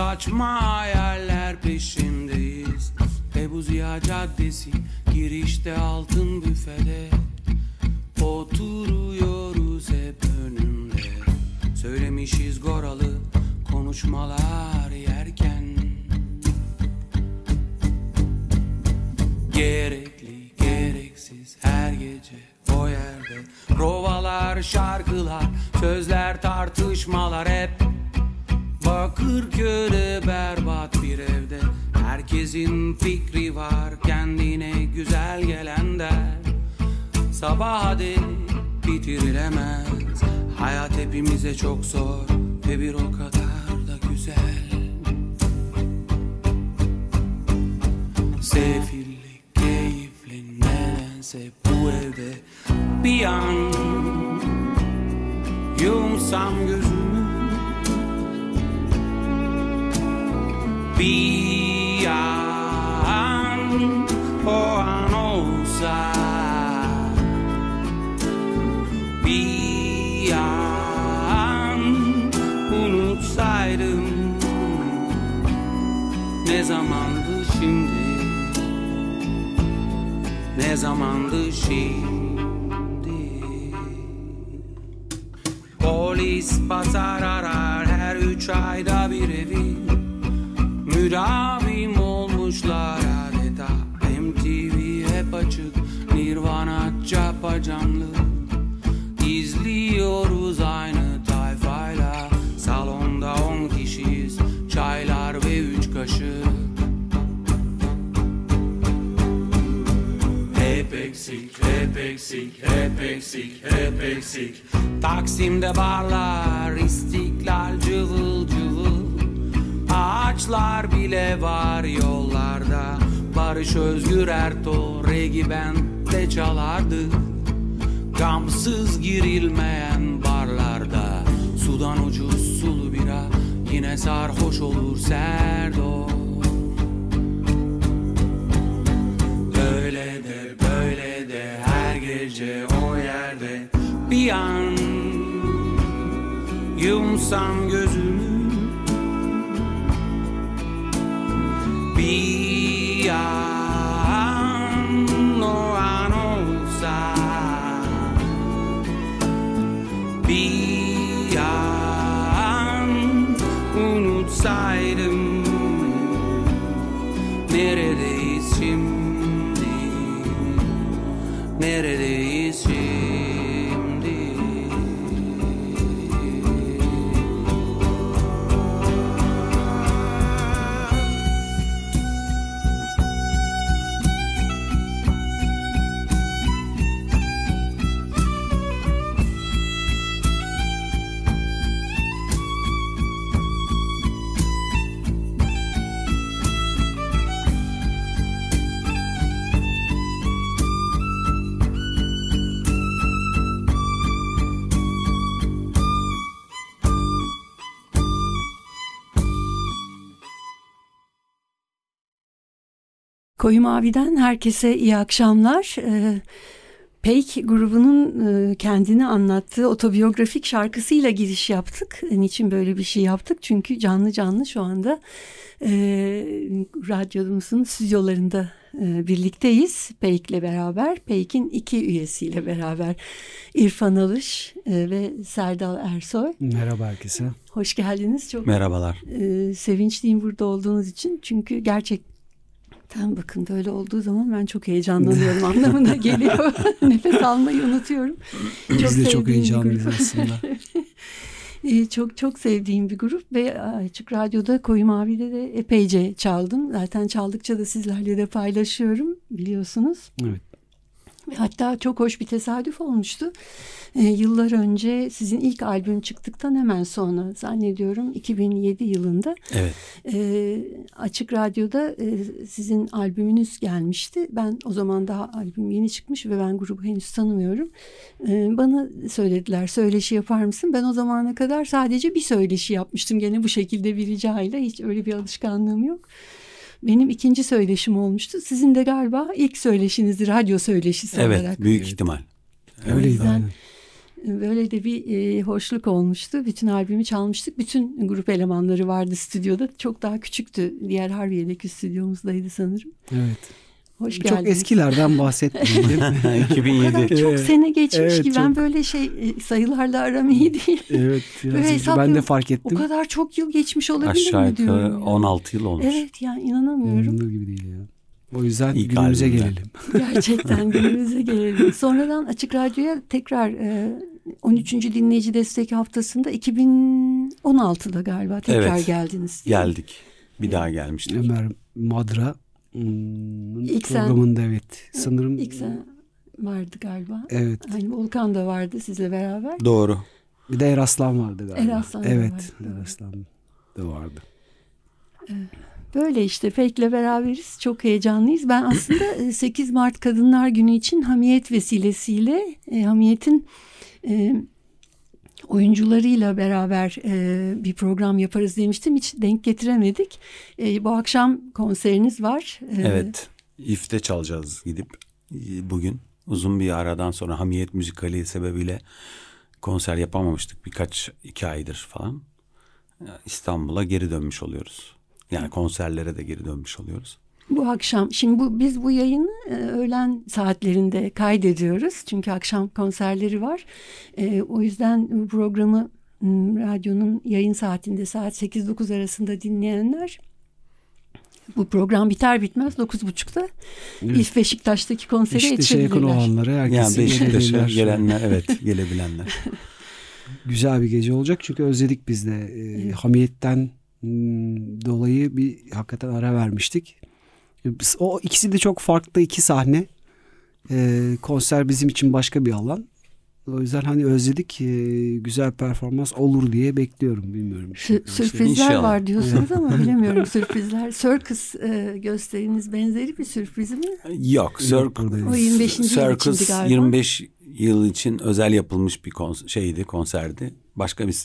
Saçma hayaller peşindeyiz. Ebu Ziya Caddesi girişte altın büfede. Oturuyoruz hep önünde Söylemişiz goralı konuşmalar yerken. Gerekli gereksiz her gece o yerde. Provalar şarkılar sözler tartışmalar hep Bakırköy'de berbat bir evde. Herkesin fikri var kendine güzel gelen der. Sabah dek bitirilemez Hayat hepimize çok zor ve bir o kadar da güzel. Sefilli, keyifli nedense bu evde bir an Yumsam gözümü olsa bir an unutsaydım ne zamandı şimdi ne zamandı şimdi Polis pazar arar her üç ayda bir evi Müdavim olmuşlar adeta. MTV hep açık Nirvana capacanlı İzliyoruz aynı tayfayla. Salonda on kişiyiz Çaylar ve üç kaşık. Hep eksik, hep eksik, hep eksik, hep eksik. Taksim'de barlar, istiklal cıvıl Ağaçlar bile var yollarda. Barış Özgür Ertuğ Regi Bent'te çalardı. Gamsız girilmeyen barlarda. Sudan ucuz sulu bira Yine sarhoş olur Serdo Öyle de böyle de her gece o yerde. Bir an Yumsam gözümü bir Koyu Mavi'den herkese iyi akşamlar. Ee, Peik grubunun e, kendini anlattığı otobiyografik şarkısıyla giriş yaptık. Niçin böyle bir şey yaptık? Çünkü canlı canlı şu anda e, radyomuzun stüdyolarında e, birlikteyiz. Peik'le beraber, Peik'in iki üyesiyle beraber İrfan Alış e, ve Serdal Ersoy. Merhaba herkese. Hoş geldiniz. Çok Merhabalar. e, sevinçliyim burada olduğunuz için. Çünkü gerçekten bakın böyle olduğu zaman ben çok heyecanlanıyorum anlamına geliyor. Nefes almayı unutuyorum. Biz de çok sevdiğim bir heyecanlıyız aslında. E, çok çok sevdiğim bir grup ve Açık Radyo'da Koyu Mavi'de de epeyce çaldım. Zaten çaldıkça da sizlerle de paylaşıyorum biliyorsunuz. Evet. Ve Hatta çok hoş bir tesadüf olmuştu. E, yıllar önce sizin ilk albüm çıktıktan hemen sonra zannediyorum 2007 yılında Evet. e, Açık Radyo'da e, sizin albümünüz gelmişti. Ben o zaman daha albüm yeni çıkmış ve ben grubu henüz tanımıyorum. E, bana söylediler söyleşi yapar mısın? Ben o zamana kadar sadece bir söyleşi yapmıştım. Gene bu şekilde bir ricayla hiç öyle bir alışkanlığım yok. Benim ikinci söyleşim olmuştu. Sizin de galiba ilk söyleşinizdi radyo söyleşisi Evet, olarak. büyük Evet. ihtimal. O Öyleydi aynen. Böyle de bir e, hoşluk olmuştu. Bütün albümü çalmıştık. Bütün grup elemanları vardı stüdyoda. Çok daha küçüktü. Diğer Harbiye'deki stüdyomuzdaydı sanırım. Evet. Hoş Çok geldiniz. eskilerden bahsetmeyin değil mi? 2007. O kadar çok Evet. sene geçmiş Evet, ki ben çok. böyle şey e, sayılarla aram iyi değil. evet. Böyle önce ben de fark O ettim. kadar çok yıl geçmiş olabilir Aşağı mi diyorum. yukarı ya. 16 yıl olmuş. Evet ya inanamıyorum. İnanılır gibi değil ya. O yüzden İlk günümüze albümden. gelelim. Gerçekten günümüze gelelim. Sonradan Açık Radyo'ya tekrar e, 13. dinleyici destek haftasında 2016'da galiba tekrar Evet. geldiniz. Geldik. Bir daha gelmiştik. Ömer Madra hmm, İlk sen- programında evet. Sanırım İlk sen vardı galiba. evet. Hani Volkan da vardı sizle beraber. Doğru. Bir de Eraslan vardı galiba. Eraslan da evet. vardı. Eraslan da vardı. Böyle işte Fake'le beraberiz. Çok heyecanlıyız. Ben aslında e, 8 Mart Kadınlar Günü için Hamiyet vesilesiyle e, Hamiyet'in e, oyuncularıyla beraber e, bir program yaparız demiştim. Hiç denk getiremedik. E, bu akşam konseriniz var. E, Evet. İF'te çalacağız gidip bugün. Uzun bir aradan sonra Hamiyet müzikali sebebiyle konser yapamamıştık. Birkaç iki aydır falan. İstanbul'a geri dönmüş oluyoruz. Yani konserlere de geri dönmüş oluyoruz. Bu akşam şimdi bu biz bu yayını e, öğlen saatlerinde kaydediyoruz. Çünkü akşam konserleri var. E, o yüzden bu programı radyonun yayın saatinde saat 8-9 arasında dinleyenler bu program biter bitmez 9.30'da İF Beşiktaş'taki konsere yakın yetişebilirler. olanlara Yani herkese Beşiktaş'a gelenler evet gelebilenler. Güzel bir gece olacak çünkü özledik biz de. Ee, Hamiyetten hmm, dolayı bir hakikaten ara vermiştik. O ikisi de çok farklı iki sahne. Ee, konser bizim için başka bir alan. O yüzden hani özledik. Ee, güzel performans olur diye bekliyorum. Bilmiyorum. Sü- sürprizler İnşallah. var diyorsunuz ama bilemiyorum sürprizler. Circus e, gösteriniz benzeri bir sürpriz mi? Yok. Yok, Circ- buradayız. O 25. yıl içindi Circus galiba. 25 yıl için özel yapılmış bir kons- şeydi, konserdi. Başka bir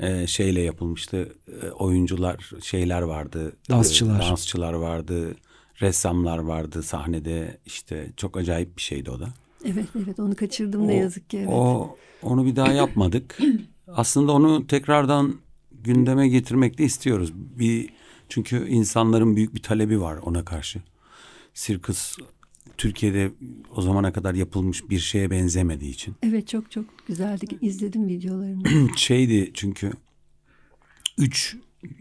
e, şeyle yapılmıştı. E, oyuncular, şeyler vardı. Dansçılar. E, dansçılar vardı. Ressamlar vardı sahnede. İşte çok acayip bir şeydi o da. Evet evet onu kaçırdım ne O- yazık ki. Evet. O onu bir daha yapmadık. Aslında onu tekrardan gündeme getirmek de istiyoruz. Bir çünkü insanların büyük bir talebi var ona karşı. Sirkus Türkiye'de o zamana kadar yapılmış bir şeye benzemediği için. Evet çok çok güzeldi. İzledim videolarını. Şeydi çünkü üç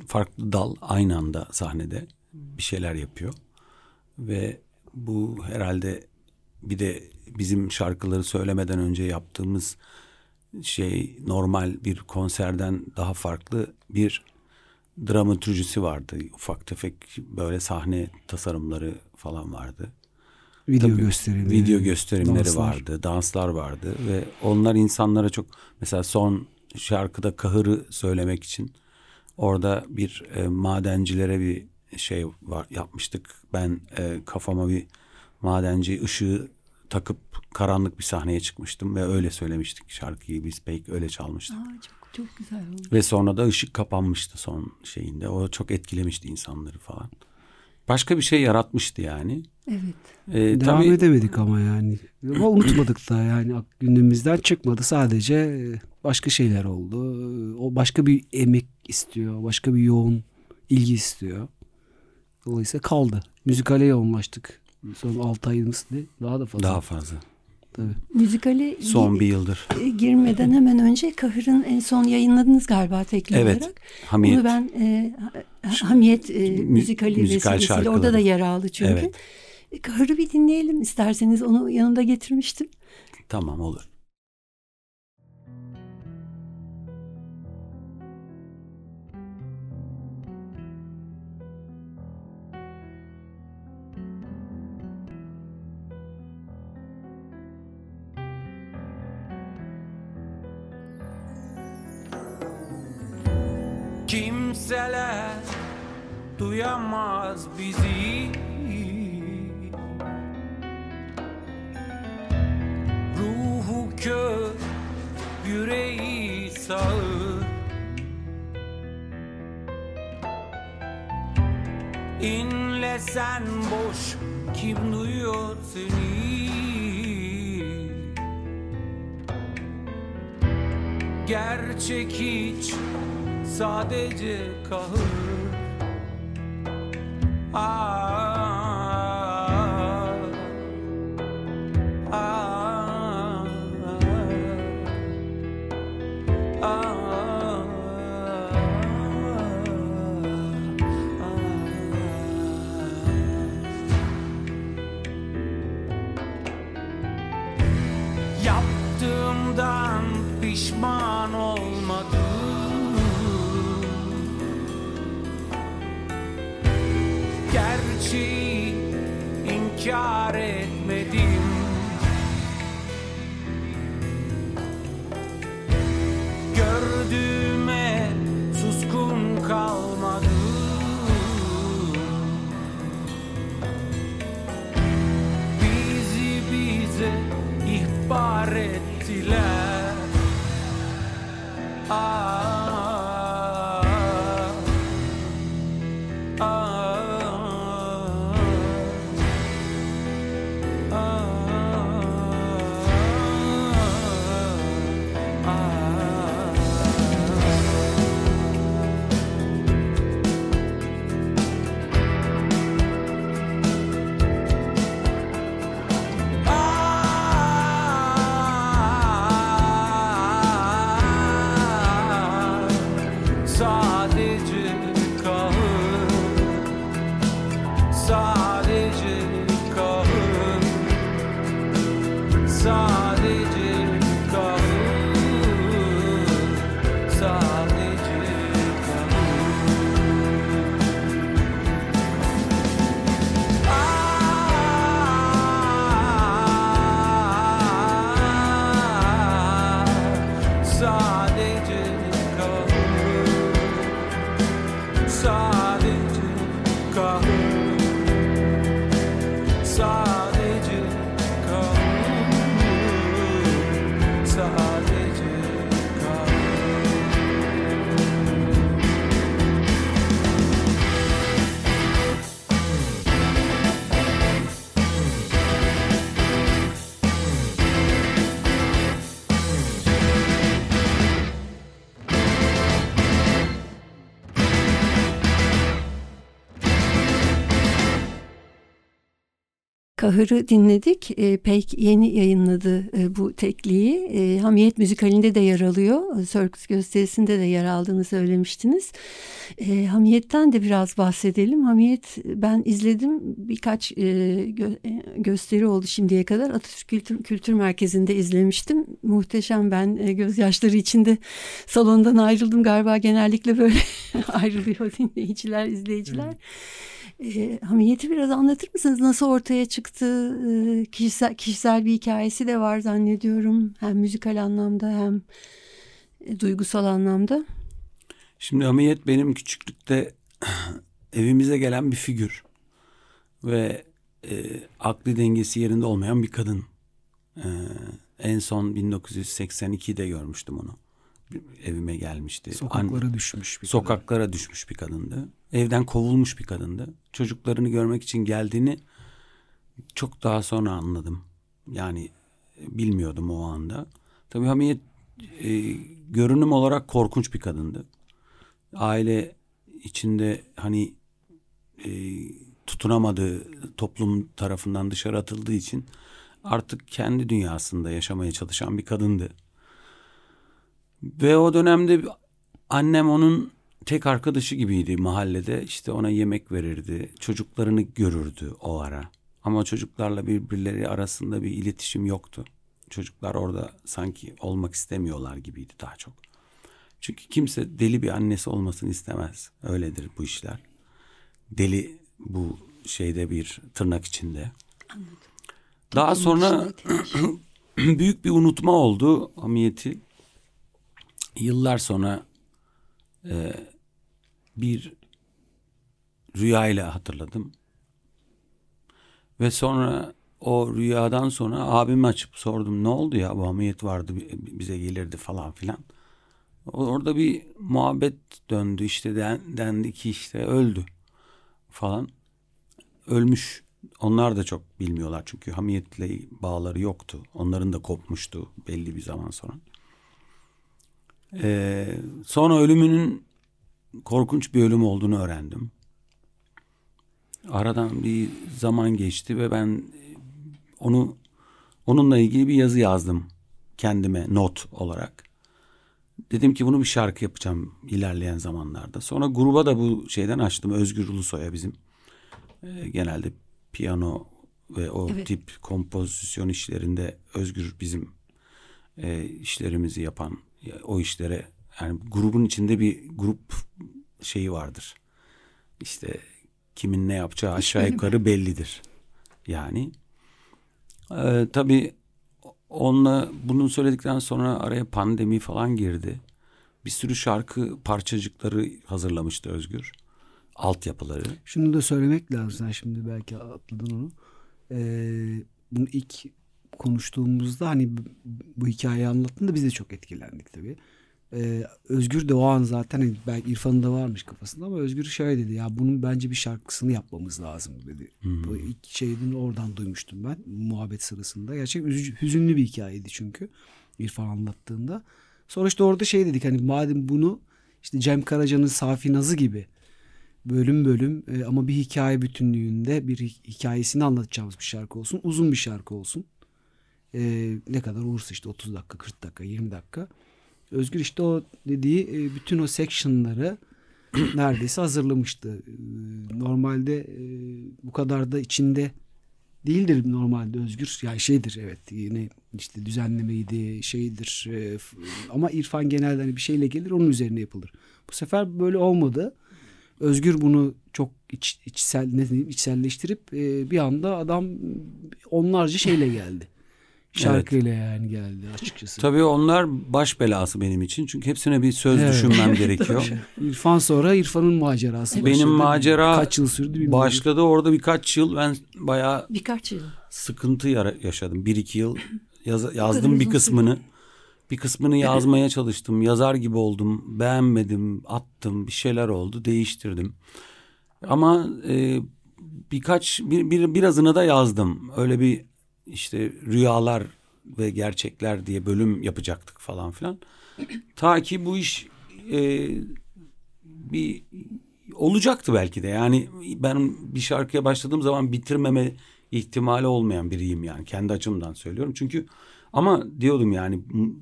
farklı dal aynı anda sahnede bir şeyler yapıyor. Ve bu herhalde bir de bizim şarkıları söylemeden önce yaptığımız şey normal bir konserden daha farklı bir dramatürjisi vardı. Ufak tefek böyle sahne tasarımları falan vardı. Video Tabii, gösterimleri. Video gösterimleri danslar. vardı, danslar vardı ve onlar insanlara çok mesela son şarkıda kahırı söylemek için orada bir e, madencilere bir şey var yapmıştık. Ben e, kafama bir madenci ışığı takıp karanlık bir sahneye çıkmıştım ve öyle söylemiştik şarkıyı. Biz pek öyle çalmıştık. Aa, çok çok güzel oldu. Ve sonra da ışık kapanmıştı son şeyinde. O çok etkilemişti insanları falan. Başka bir şey yaratmıştı yani. Evet. E, Devam tabii edemedik ama yani. Ama unutmadık da yani gündemimizden çıkmadı. Sadece e, başka şeyler oldu. O başka bir emek istiyor. Başka bir yoğun ilgi istiyor. Dolayısıyla kaldı. Müzikale yoğunlaştık. Son 6 ayımız ne? Daha da fazla. daha fazla. Tabii. Müzikale Son bir yıldır. e, girmeden hemen önce Kahır'ın en son yayınladınız galiba tekli Evet. olarak. Hamiyet. Bunu ben e, ha- Hamiyet e, Mü- müzikali müzikal vesilesiyle orada da yer aldı çünkü. Evet. E, Kahır'ı bir dinleyelim isterseniz onu yanında getirmiştim. Tamam olur. Kimseler duyamaz bizi Ruhu kör, yüreği sağır İnlesen boş, kim duyuyor seni? Gerçek hiç sadece kahır. Ah, luci in chiare Kahır'ı dinledik. E, pek yeni yayınladı e, bu tekliği. E, Hamiyet müzikalinde de yer alıyor. Circus gösterisinde de yer aldığını söylemiştiniz. E, Hamiyet'ten de biraz bahsedelim. Hamiyet ben izledim. Birkaç e, gö- e, gösteri oldu şimdiye kadar. Atatürk Kültür, Kültür Merkezi'nde izlemiştim. Muhteşem ben e, gözyaşları içinde salondan ayrıldım. Galiba genellikle böyle ayrılıyor dinleyiciler, izleyiciler. Hamiyeti biraz anlatır mısınız? Nasıl ortaya çıktı? E, kişisel, kişisel bir hikayesi de var zannediyorum. Hem müzikal anlamda hem e, duygusal anlamda. Şimdi Hamiyet benim küçüklükte evimize gelen bir figür ve e, akli dengesi yerinde olmayan bir kadın. E, en son 1982'de görmüştüm onu. Evime gelmişti. Sokaklara An- düşmüş bir sokaklara düşmüş bir kadındı. Evden kovulmuş bir kadındı. Çocuklarını görmek için geldiğini çok daha sonra anladım. Yani e, bilmiyordum o anda. Tabii Hamiyet e, görünüm olarak korkunç bir kadındı. Aile içinde hani e, tutunamadığı toplum tarafından dışarı atıldığı için artık kendi dünyasında yaşamaya çalışan bir kadındı. Ve o dönemde annem onun tek arkadaşı gibiydi mahallede. İşte ona yemek verirdi. Çocuklarını görürdü o ara. Ama çocuklarla birbirleri arasında bir iletişim yoktu. Çocuklar orada sanki olmak istemiyorlar gibiydi daha çok. Çünkü kimse deli bir annesi olmasını istemez. Öyledir bu işler. Deli bu şeyde bir tırnak içinde. Daha sonra büyük bir unutma oldu hamiyeti. Yıllar sonra e, bir rüyayla hatırladım. Ve sonra o rüyadan sonra abimi açıp sordum ne oldu ya bu hamiyet vardı bize gelirdi falan filan. Orada bir muhabbet döndü işte den, dendi ki işte öldü falan. Ölmüş. Onlar da çok bilmiyorlar çünkü hamiyetle bağları yoktu. Onların da kopmuştu belli bir zaman sonra. Ee, sonra ölümünün korkunç bir ölüm olduğunu öğrendim. Aradan bir zaman geçti ve ben onu onunla ilgili bir yazı yazdım kendime not olarak. Dedim ki bunu bir şarkı yapacağım ilerleyen zamanlarda. Sonra gruba da bu şeyden açtım. Özgür Ulusoy'a bizim. Ee, genelde piyano ve o Evet. tip kompozisyon işlerinde Özgür bizim e, işlerimizi yapan ya, o işlere yani grubun içinde bir grup şeyi vardır. İşte kimin ne yapacağı aşağı yukarı bellidir. Yani e, tabii onunla bunu söyledikten sonra araya pandemi falan girdi. Bir sürü şarkı parçacıkları hazırlamıştı Özgür. Altyapıları. Şunu da söylemek lazım. Sen şimdi belki atladın onu. Ee, bunu ilk konuştuğumuzda hani bu, hikayeyi anlattığında biz de çok etkilendik tabii. Ee, Özgür de o an zaten hani belki İrfan'ın da varmış kafasında ama Özgür şöyle dedi ya bunun bence bir şarkısını yapmamız lazım dedi. Bu ilk şeyden oradan duymuştum ben muhabbet sırasında. Gerçekten üzücü, hüzünlü bir hikayeydi çünkü İrfan anlattığında. Sonra işte orada şey dedik hani madem bunu işte Cem Karaca'nın Safi Nazı gibi bölüm bölüm e, ama bir hikaye bütünlüğünde bir hi- hikayesini anlatacağımız bir şarkı olsun. Uzun bir şarkı olsun. E, ne kadar olursa işte 30 dakika, 40 dakika, 20 dakika. Özgür işte o dediği e, bütün o sectionları neredeyse hazırlamıştı. E, normalde e, bu kadar da içinde değildir normalde Özgür. Yani şeydir evet yine işte düzenlemeydi şeydir e, ama İrfan genelde hani bir şeyle gelir onun üzerine yapılır. Bu sefer böyle olmadı. Özgür bunu çok iç, içsel ne diyeyim içselleştirip e, bir anda adam onlarca şeyle geldi. Şarkıyla yani geldi açıkçası. Tabii onlar baş belası benim için. Çünkü hepsine bir söz Evet. düşünmem gerekiyor. İrfan sonra İrfan'ın macerası Benim başladı. macera kaç yıl sürdü bilmiyorum. Başladı orada birkaç yıl ben bayağı Birkaç yıl. sıkıntı yaşadım. Bir iki yıl yaz- yazdım bir kısmını. Bir kısmını yazmaya çalıştım. Yazar gibi oldum. Beğenmedim. Attım. Bir şeyler oldu. Değiştirdim. Ama e, birkaç bir, bir, birazını da yazdım. Öyle bir işte rüyalar ve gerçekler diye bölüm yapacaktık falan filan. Ta ki bu iş e, bir olacaktı belki de. Yani ben bir şarkıya başladığım zaman bitirmeme ihtimali olmayan biriyim yani kendi açımdan söylüyorum. Çünkü ama diyordum yani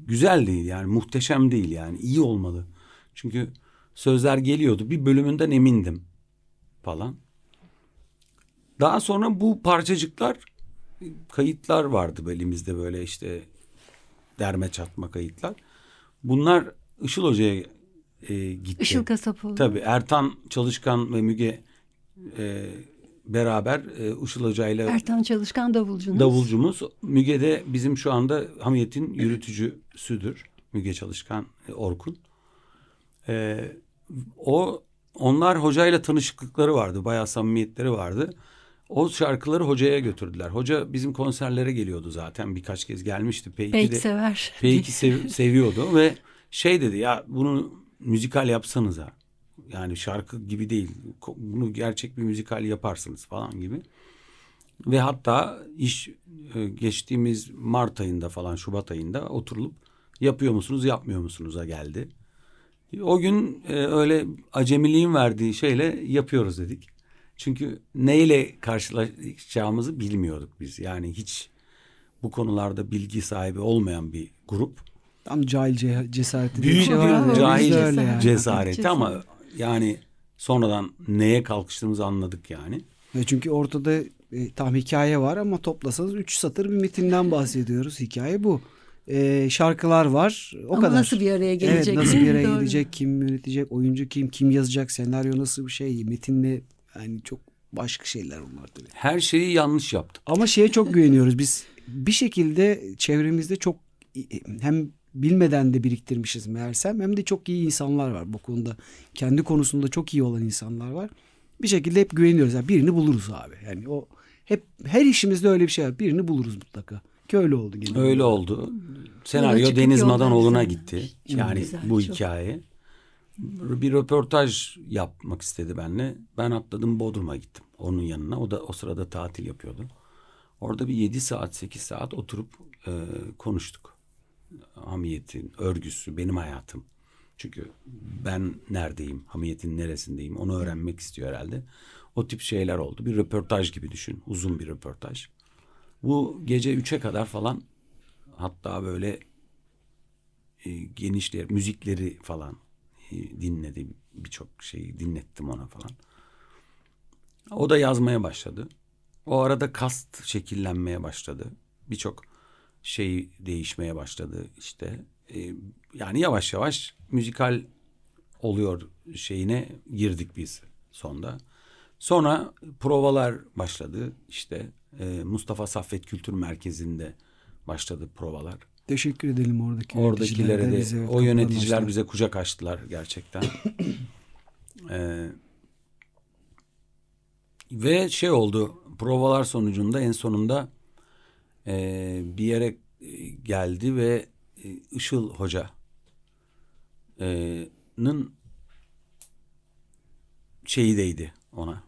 güzel değil yani muhteşem değil yani iyi olmalı. Çünkü sözler geliyordu bir bölümünden emindim falan. Daha sonra bu parçacıklar kayıtlar vardı elimizde böyle işte derme çatma kayıtlar. Bunlar Işıl Hoca'ya e, gitti. Işıl Kasapoğlu. Tabii Ertan Çalışkan ve Müge e, beraber e, Işıl Hoca'yla Ertan Çalışkan davulcunuz. davulcumuz. Müge de bizim şu anda Hamiyet'in yürütücüsüdür. Müge Çalışkan, e, Orkun. E, o onlar hocayla tanışıklıkları vardı. Bayağı samimiyetleri vardı. O şarkıları hocaya götürdüler. Hoca bizim konserlere geliyordu zaten. Birkaç kez gelmişti. Peki Belki de sever. Fake'i sev- seviyordu ve şey dedi ya bunu müzikal yapsanıza. Yani şarkı gibi değil. Bunu gerçek bir müzikal yaparsınız falan gibi. Ve hatta iş e, geçtiğimiz Mart ayında falan Şubat ayında oturulup yapıyor musunuz yapmıyor musunuz'a geldi. O gün e, öyle acemiliğin verdiği şeyle yapıyoruz dedik. Çünkü neyle karşılaşacağımızı bilmiyorduk biz. Yani hiç bu konularda bilgi sahibi olmayan bir grup. Tam cahil ce- cesareti Büyük bir şey bir var. ya, cahil yani. cesareti Cesaret. ama yani sonradan neye kalkıştığımızı anladık yani. Ve çünkü ortada e, tam hikaye var ama toplasanız 3 satır bir metinden bahsediyoruz. Hikaye bu. E, şarkılar var. O Ama kadar. nasıl bir araya gelecek? Evet nasıl bir araya gelecek, kim yönetecek, oyuncu kim, kim yazacak, senaryo nasıl bir şey, metinle yani çok başka şeyler onlar tabii. Her şeyi yanlış yaptık. Ama şeye çok güveniyoruz biz. Bir şekilde çevremizde çok hem bilmeden de biriktirmişiz meğersem hem de çok iyi insanlar var bu konuda. Kendi konusunda çok iyi olan insanlar var. Bir şekilde hep güveniyoruz. Yani birini buluruz abi. Yani o hep her işimizde öyle bir şey var. Birini buluruz mutlaka. Ki öyle oldu gene. Öyle oldu. Senaryo Deniz Madanoğlu'na gitti. Yani güzel, bu çok. Bir röportaj yapmak istedi benimle. Ben atladım Bodrum'a gittim onun yanına. O da o sırada tatil yapıyordu. Orada bir 7 saat 8 saat oturup e, konuştuk. Hamiyetin, örgüsü, benim hayatım. Çünkü ben neredeyim, hamiyetin neresindeyim onu öğrenmek istiyor herhalde. O tip şeyler oldu. Bir röportaj gibi düşün. Uzun bir röportaj. Bu gece üçe kadar falan hatta böyle e, genişler müzikleri falan e, dinledim. Birçok şeyi dinlettim ona falan. O da yazmaya başladı. O arada kast şekillenmeye başladı. Birçok şey değişmeye başladı işte. E, yani yavaş yavaş müzikal oluyor şeyine girdik biz sonda. Sonra provalar başladı. İşte e, Mustafa Saffet Kültür Merkezi'nde başladı provalar. Teşekkür edelim oradaki Oradakilere de bize o yöneticiler açtılar. bize kucak açtılar gerçekten. Ee, ve şey oldu provalar sonucunda en sonunda e, bir yere e, geldi ve e, Işıl Hoca'nın şeyi değdi ona.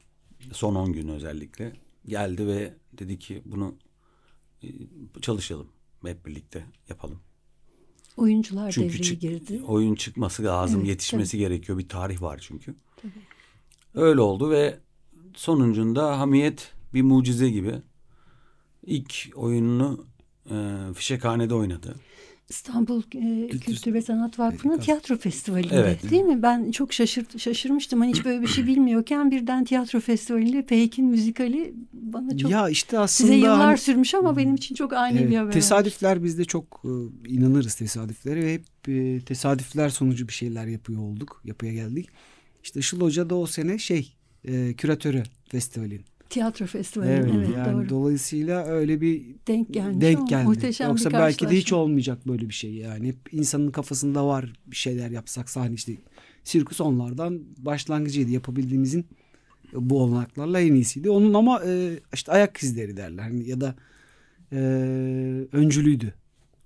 Son 10 gün özellikle. Geldi ve dedi ki bunu e, çalışalım. Hep birlikte yapalım. Oyuncular Çünkü devreye çık- girdi. oyun çıkması lazım, Evet, yetişmesi gerekiyor. Bir tarih var çünkü. Öyle oldu ve sonucunda Hamiyet bir mucize gibi ilk oyununu e, Fişekhane'de oynadı. İstanbul e, Kültür- Kültür ve Sanat Vakfı'nın tiyatro festivalinde Evet. değil mi? Ben çok şaşırt, şaşırmıştım. Hani hiç böyle bir şey bilmiyorken birden tiyatro festivalinde Peyk'in müzikali bana çok ya işte aslında size yıllar hani- sürmüş ama benim için çok ani Evet, bir haber. tesadüfler bizde çok e, inanırız tesadüflere ve hep e, tesadüfler sonucu bir şeyler yapıyor olduk. Yapıya geldik. İşte Işıl Hoca da o sene şey e, küratörü festivalin. Tiyatro festivali Evet, evet, yani doğru. dolayısıyla öyle bir Denk gelmiş denk geldi. muhteşem Yoksa bir belki de hiç olmayacak böyle bir şey yani. Hep insanın kafasında var bir şeyler yapsak sahne işte sirkus onlardan başlangıcıydı yapabildiğimizin bu olanaklarla en iyisiydi. Onun ama e, işte ayak izleri derler Hani ya da e, öncülüydü.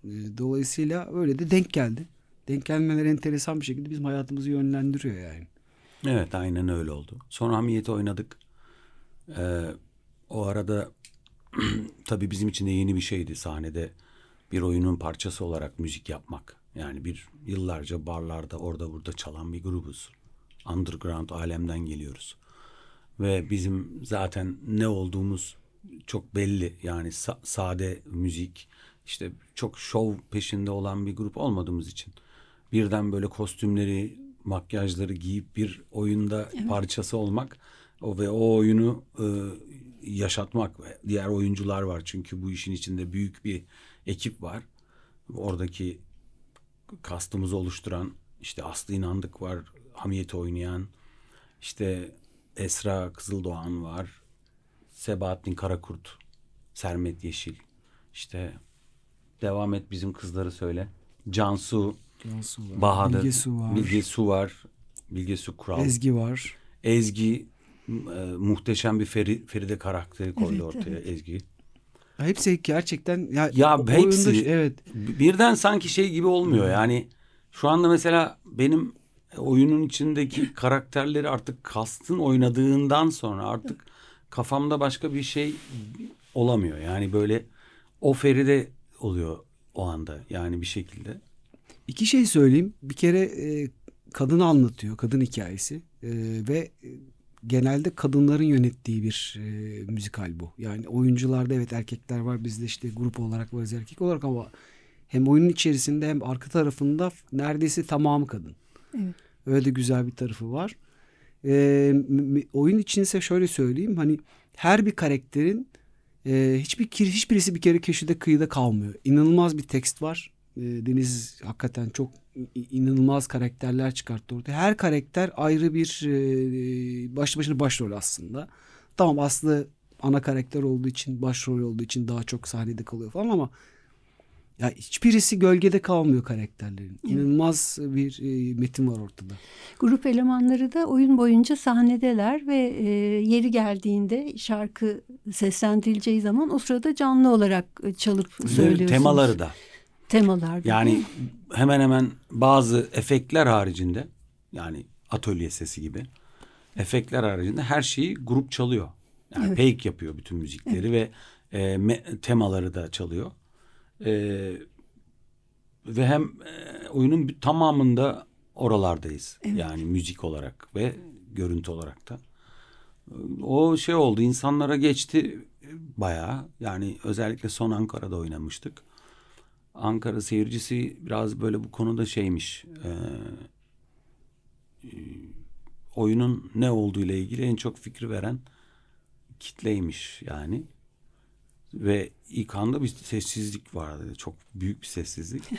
E, dolayısıyla öyle de denk geldi. Denk gelmeler enteresan bir şekilde bizim hayatımızı yönlendiriyor yani. Evet aynen öyle oldu. Sonra Hamiyet'i oynadık. Ee, o arada tabii bizim için de yeni bir şeydi sahnede bir oyunun parçası olarak müzik yapmak. Yani bir yıllarca barlarda orada burada çalan bir grubuz. Underground alemden geliyoruz. Ve bizim zaten ne olduğumuz çok belli. Yani sa- sade müzik işte çok şov peşinde olan bir grup olmadığımız için birden böyle kostümleri, makyajları giyip bir oyunda parçası olmak o ve o oyunu e, yaşatmak. Diğer oyuncular var çünkü bu işin içinde büyük bir ekip var. Oradaki kastımızı oluşturan işte Aslı İnandık var, Hamiyet'i oynayan, işte Esra Kızıldoğan var, Sebahattin Karakurt, Sermet Yeşil, işte devam et bizim kızları söyle. Cansu, Cansu var, Bahadır, Bilge Su var, Bilge Su var, Bilge Su Kural, Ezgi var. Ezgi e, muhteşem bir Feri, Feride karakteri koydu Evet, ortaya Ezgi. Hepsi gerçekten ya, Ya o- hepsi- oyunda- evet Birden sanki şey gibi olmuyor yani. Şu anda mesela benim oyunun içindeki karakterleri artık kastın oynadığından sonra artık kafamda başka bir şey olamıyor. Yani böyle o Feride oluyor o anda yani bir şekilde. İki şey söyleyeyim. Bir kere e, kadını anlatıyor. Kadın hikayesi. E, ve e, genelde kadınların yönettiği bir e, müzikal bu. Yani oyuncularda evet erkekler var. Bizde işte grup olarak varız erkek olarak ama hem oyunun içerisinde hem arka tarafında neredeyse tamamı kadın. Evet. Öyle de güzel bir tarafı var. E, oyun için ise şöyle söyleyeyim. Hani her bir karakterin e, hiçbir hiçbirisi bir kere köşede kıyıda kalmıyor. İnanılmaz bir tekst var. E, Deniz hakikaten çok inanılmaz karakterler çıkarttı ortaya. Her karakter ayrı bir e, başlı başına başrol aslında. Tamam Aslı ana karakter olduğu için başrol olduğu için daha çok sahnede kalıyor falan ama ya hiçbirisi gölgede kalmıyor karakterlerin. İnanılmaz bir e, metin var ortada. Grup elemanları da oyun boyunca sahnedeler ve e, yeri geldiğinde şarkı seslendirileceği zaman o sırada canlı olarak e, çalıp söylüyorsunuz. Temaları da. Temalar. Yani hemen hemen bazı efektler haricinde yani atölye sesi gibi efektler haricinde her şeyi grup çalıyor. Yani Evet. Peik yapıyor bütün müzikleri ve e, me- temaları da çalıyor. E, ve hem e, oyunun tamamında oralardayız. Evet. Yani müzik olarak ve görüntü olarak da. O şey oldu insanlara geçti bayağı. Yani özellikle son Ankara'da oynamıştık. Ankara seyircisi biraz böyle bu konuda şeymiş. E, e, oyunun ne olduğu ile ilgili en çok fikri veren kitleymiş yani. Ve ilk anda bir sessizlik vardı. Çok büyük bir sessizlik.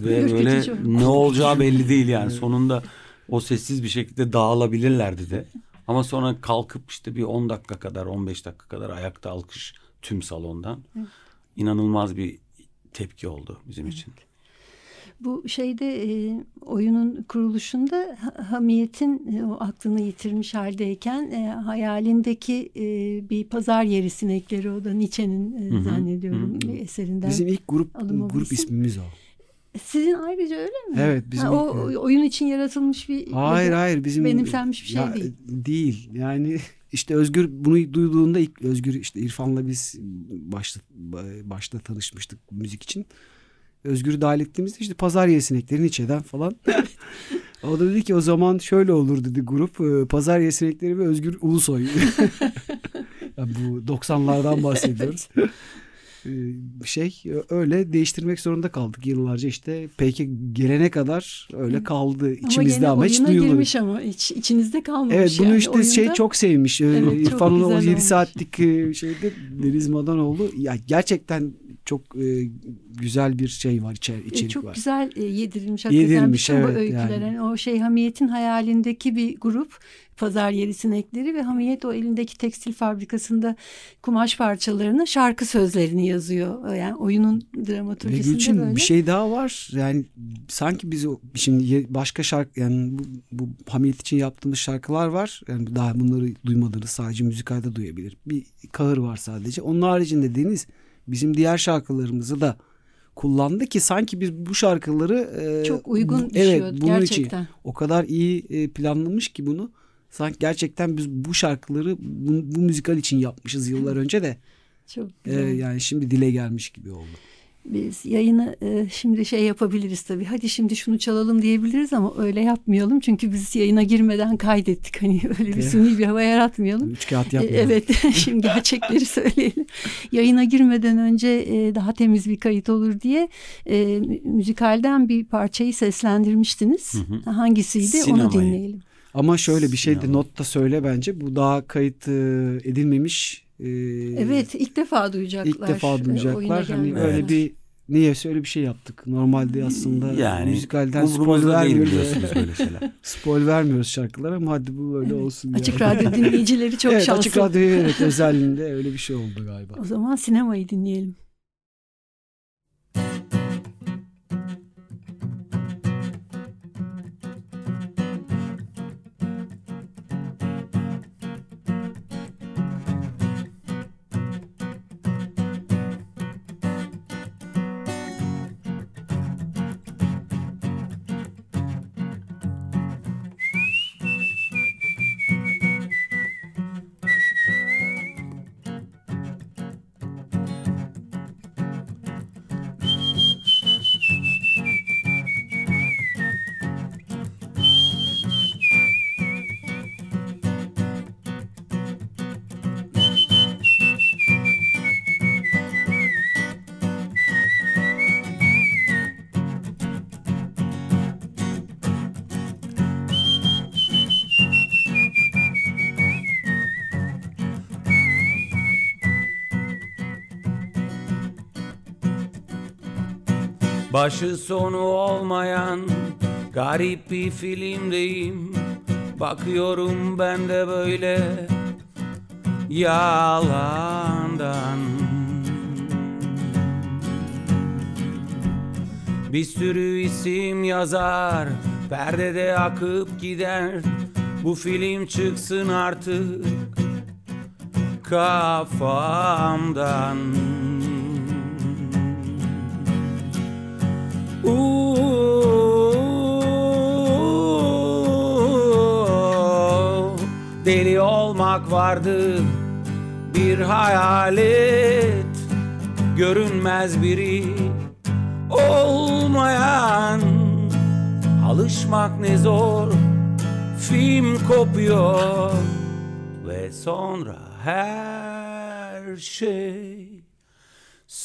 Ve böyle ne olacağı belli değil yani. Sonunda o sessiz bir şekilde dağılabilirlerdi de. Ama sonra kalkıp işte bir 10 dakika kadar 15 dakika kadar ayakta alkış tüm salondan. İnanılmaz bir tepki oldu bizim evet. için. Bu şeyde e, oyunun kuruluşunda Hamiyet'in e, o aklını yitirmiş haldeyken e, hayalindeki e, bir pazar yeri sinekleri o da Nietzsche'nin e, zannediyorum hı hı. eserinden. Bizim ilk grup grup ismimiz o. Sizin ayrıca öyle mi? Evet. Bizim ha, o ilk, oyun için yaratılmış bir hayır hayır bizim benimsenmiş bir şey ya, değil. Değil yani işte Özgür bunu duyduğunda ilk Özgür işte İrfan'la biz başta başta tanışmıştık müzik için. Özgür'ü dahil ettiğimizde işte pazar yeri sinekleri Nietzsche'den falan. o da dedi ki o zaman şöyle olur dedi grup. E, pazar yeri sinekleri ve Özgür Ulusoy. yani bu 90'lardan bahsediyoruz. Ee, şey öyle değiştirmek zorunda kaldık yıllarca işte peki gelene kadar öyle kaldı içimizde ama, ama hiç duyulmadı. girmiş ama iç, içinizde kalmamış Evet bunu yani, işte oyunda. şey çok sevmiş. Evet, İrfan'ın o 7 olmuş. saatlik e, şeyde Deniz Madanoğlu ya gerçekten çok e, güzel bir şey var içer, içerik e, çok var. Çok güzel e, yedirilmiş hakikaten yedirilmiş, bütün evet, bu öyküler. Yani. yani. O şey hamiyetin hayalindeki bir grup pazar yeri sinekleri ve hamiyet o elindeki tekstil fabrikasında kumaş parçalarını şarkı sözlerini yazıyor. Yani oyunun dramaturjisinde ve Gülçin, böyle. bir şey daha var. Yani sanki biz şimdi başka şarkı yani bu, bu hamiyet için yaptığımız şarkılar var. Yani daha bunları duymadığınız sadece müzikalde duyabilir. Bir kahır var sadece. Onun haricinde Deniz bizim diğer şarkılarımızı da kullandı ki sanki biz bu şarkıları e, çok uygun bu, evet bunun gerçekten. için o kadar iyi e, planlamış ki bunu. Sanki gerçekten biz bu şarkıları bu, bu müzikal için yapmışız yıllar önce de. Çok e, güzel. E, yani şimdi dile gelmiş gibi oldu biz yayını e, şimdi şey yapabiliriz tabii. Hadi şimdi şunu çalalım diyebiliriz ama öyle yapmayalım. Çünkü biz yayına girmeden kaydettik. Hani öyle bir suni bir hava yaratmayalım. Üç kağıt e, yapmayalım. evet şimdi gerçekleri söyleyelim. Yayına girmeden önce e, daha temiz bir kayıt olur diye e, müzikalden bir parçayı seslendirmiştiniz. Hı hı. Hangisiydi Sinemayı. onu dinleyelim. Ama şöyle bir şey de notta söyle bence. Bu daha kayıt edilmemiş ee, evet ilk defa duyacaklar. İlk defa e, duyacaklar. Hani öyle evet. bir niye öyle bir şey yaptık. Normalde aslında yani, müzikalden spoil vermiyoruz. böyle şeyler. spoil vermiyoruz şarkılara ama hadi bu böyle evet. olsun. Açık yani. radyo dinleyicileri çok evet, şanslı. Açık radyo evet özelliğinde öyle bir şey oldu galiba. O zaman sinemayı dinleyelim. Başı sonu olmayan garip bir filmdeyim. Bakıyorum ben de böyle yalandan. Bir sürü isim yazar Perdede akıp gider. Bu film çıksın artık Kafamdan Deli olmak vardı bir hayalet. Görünmez biri olmayan Alışmak ne zor Film kopuyor. Ve sonra her şey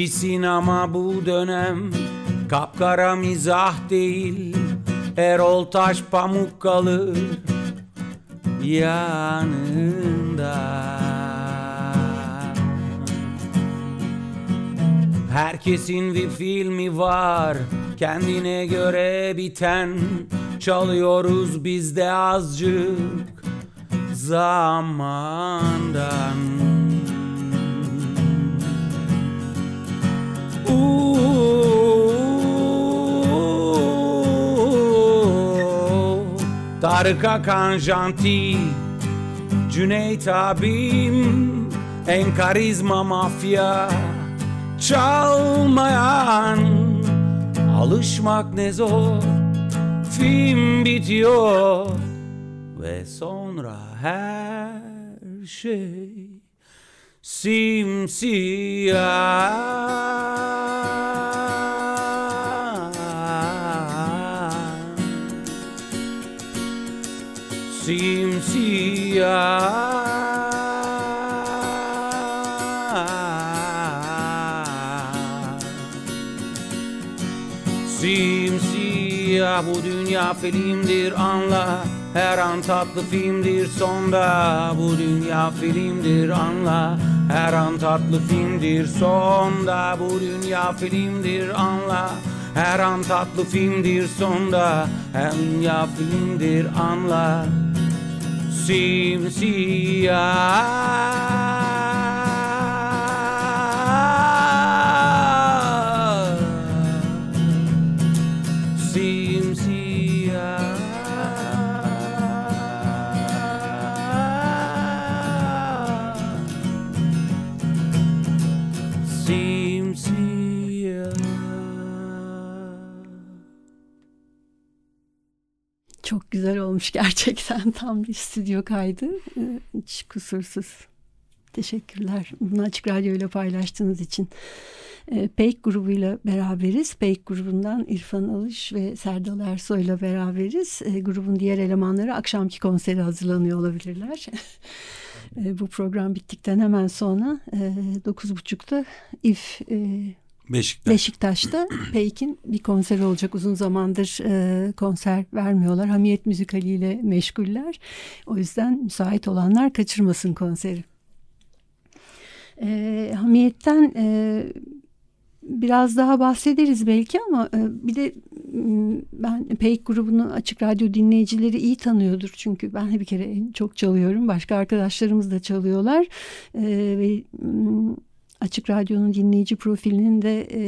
Bir sinema bu dönem Kapkara mizah değil Erol Taş pamuk kalır Yanında. Herkesin bir filmi var Kendine göre biten. Çalıyoruz biz de azıcık Zamandan Tarık Akan Janti Cüneyt abim En karizma mafya Çalmayan Alışmak ne zor Film bitiyor Ve sonra her şey Simsiyah Simsiyah Simsiyah bu dünya filmdir anla. Her an tatlı filmdir sonda Bu dünya filmdir anla. Her an tatlı filmdir sonda Bu dünya filmdir anla. Her an tatlı filmdir sonda Her dünya filmdir anla Simsiyah Çok güzel olmuş gerçekten. Tam bir stüdyo kaydı. Ee, Hiç kusursuz. Teşekkürler. Bunu Açık Radyo ile paylaştığınız için. Ee, Peik grubuyla beraberiz. Peik grubundan İrfan Alış ve Serdal Ersoy ile beraberiz. Ee, Grubun diğer elemanları akşamki konseri hazırlanıyor olabilirler. Bu program bittikten hemen sonra e, 9.30'da İF e, Beşiktaş. Beşiktaş'ta Peyk'in bir konseri olacak. Uzun zamandır e, konser vermiyorlar. Hamiyet müzikaliyle meşguller. O yüzden müsait olanlar kaçırmasın konseri. E, Hamiyet'ten e, biraz daha bahsederiz belki ama e, bir de ben Peyk grubunu Açık Radyo dinleyicileri iyi tanıyordur. Çünkü ben bir kere çok çalıyorum. Başka arkadaşlarımız da çalıyorlar. E, ve Açık Radyo'nun dinleyici profilinin de e,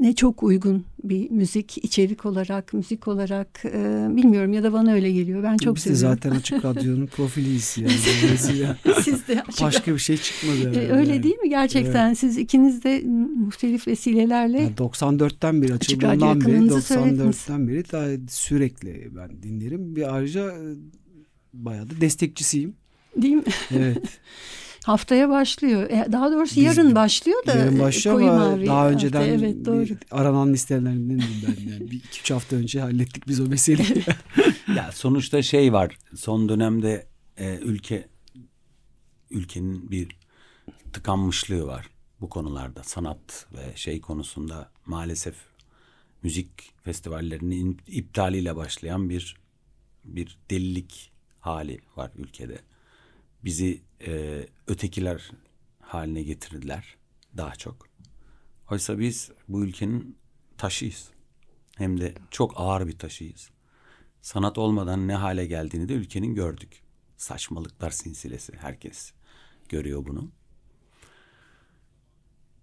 ne çok uygun bir müzik içerik olarak, müzik olarak e, bilmiyorum ya da bana öyle geliyor. Ben çok Biz seviyorum. zaten Açık Radyo'nun profiliyiz yani. Siz de açık Başka bir şey çıkmadı. E, öyle yani. değil mi gerçekten? Siz ikiniz de muhtelif vesilelerle Yani 94'ten beri açıldığından beri yakınınızı söylediniz. 94'ten beri daha sürekli ben dinlerim. Bir ayrıca e, bayağı da destekçisiyim. değil mi? Evet. Haftaya başlıyor. E, Daha doğrusu Biz- yarın başlıyor da Yarın e, başlıyor Koyu ama Mavi daha hafta. önceden Evet doğru. aranan listelerindendim ben. Yani bir iki üç hafta önce hallettik biz o meseleyi. Ya sonuçta şey var. Son dönemde e, ülke ülkenin bir tıkanmışlığı var bu konularda. Sanat ve şey konusunda maalesef müzik festivallerinin iptaliyle başlayan bir bir delilik hali var ülkede. Bizi e, ötekiler haline getirdiler daha çok. Oysa biz bu ülkenin taşıyız. Hem de çok ağır bir taşıyız. sanat olmadan ne hale geldiğini de ülkenin gördük. Saçmalıklar sinsilesi herkes görüyor bunu.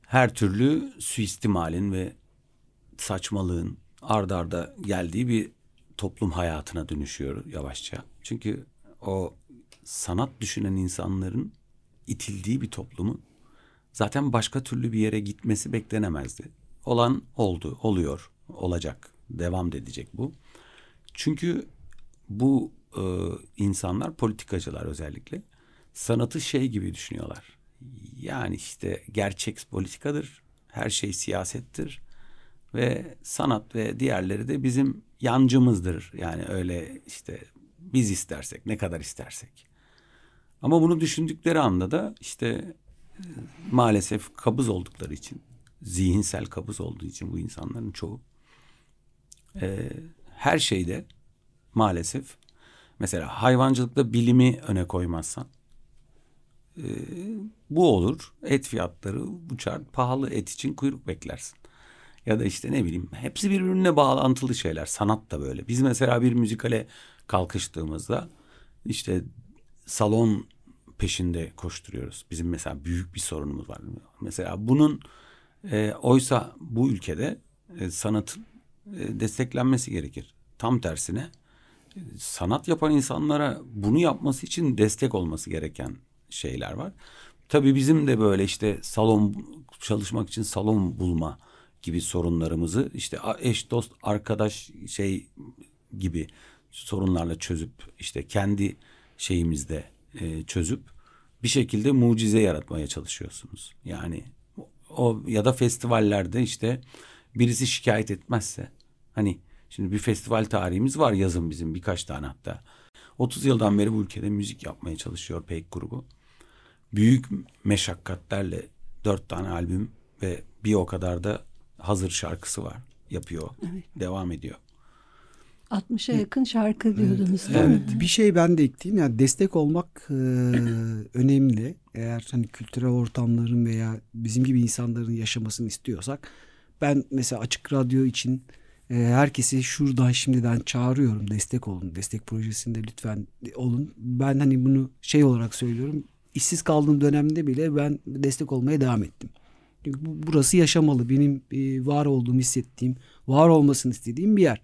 Her türlü suistimalin ve saçmalığın ard arda geldiği bir toplum hayatına dönüşüyor yavaşça. Çünkü o sanat düşünen insanların itildiği bir toplumun zaten başka türlü bir yere gitmesi beklenemezdi. Olan oldu, oluyor, olacak, devam edecek bu. Çünkü bu e, insanlar, politikacılar özellikle sanatı şey gibi düşünüyorlar. Yani işte gerçek politikadır, her şey siyasettir ve sanat ve diğerleri de bizim yancımızdır. Yani öyle işte biz istersek, ne kadar istersek. Ama bunu düşündükleri anda da işte maalesef kabız oldukları için, zihinsel kabız olduğu için bu insanların çoğu e, her şeyde maalesef mesela hayvancılıkta bilimi öne koymazsan e, bu olur. Et fiyatları uçar. Pahalı et için kuyruk beklersin. Ya da işte ne bileyim hepsi birbirine bağlantılı şeyler. Sanat da böyle. Biz mesela bir müzikale kalkıştığımızda işte salon peşinde koşturuyoruz. Bizim mesela büyük bir sorunumuz var. Mesela bunun e, oysa bu ülkede e, sanatın e, desteklenmesi gerekir. Tam tersine e, sanat yapan insanlara bunu yapması için destek olması gereken şeyler var. Tabii bizim de böyle işte salon çalışmak için salon bulma gibi sorunlarımızı işte eş dost arkadaş şey gibi sorunlarla çözüp işte kendi şeyimizde e, çözüp bir şekilde mucize yaratmaya çalışıyorsunuz. Yani o ya da festivallerde işte birisi şikayet etmezse hani şimdi bir festival tarihimiz var yazın bizim birkaç tane hatta. 30 yıldan beri bu ülkede müzik yapmaya çalışıyor Peyk grubu. Büyük meşakkatlerle dört tane albüm ve bir o kadar da hazır şarkısı var. Yapıyor. Evet. Devam ediyor. 60'a yakın şarkı diyordunuz evet. değil evet. mi? Bir şey ben de ekleyeyim. Yani destek olmak e, önemli. Eğer hani kültürel ortamların veya bizim gibi insanların yaşamasını istiyorsak ben mesela açık radyo için e, herkesi şuradan şimdiden çağırıyorum. Destek olun. Destek projesinde lütfen olun. Ben hani bunu şey olarak söylüyorum. İşsiz kaldığım dönemde bile ben destek olmaya devam ettim. Çünkü burası yaşamalı. Benim e, var olduğumu hissettiğim, var olmasını istediğim bir yer.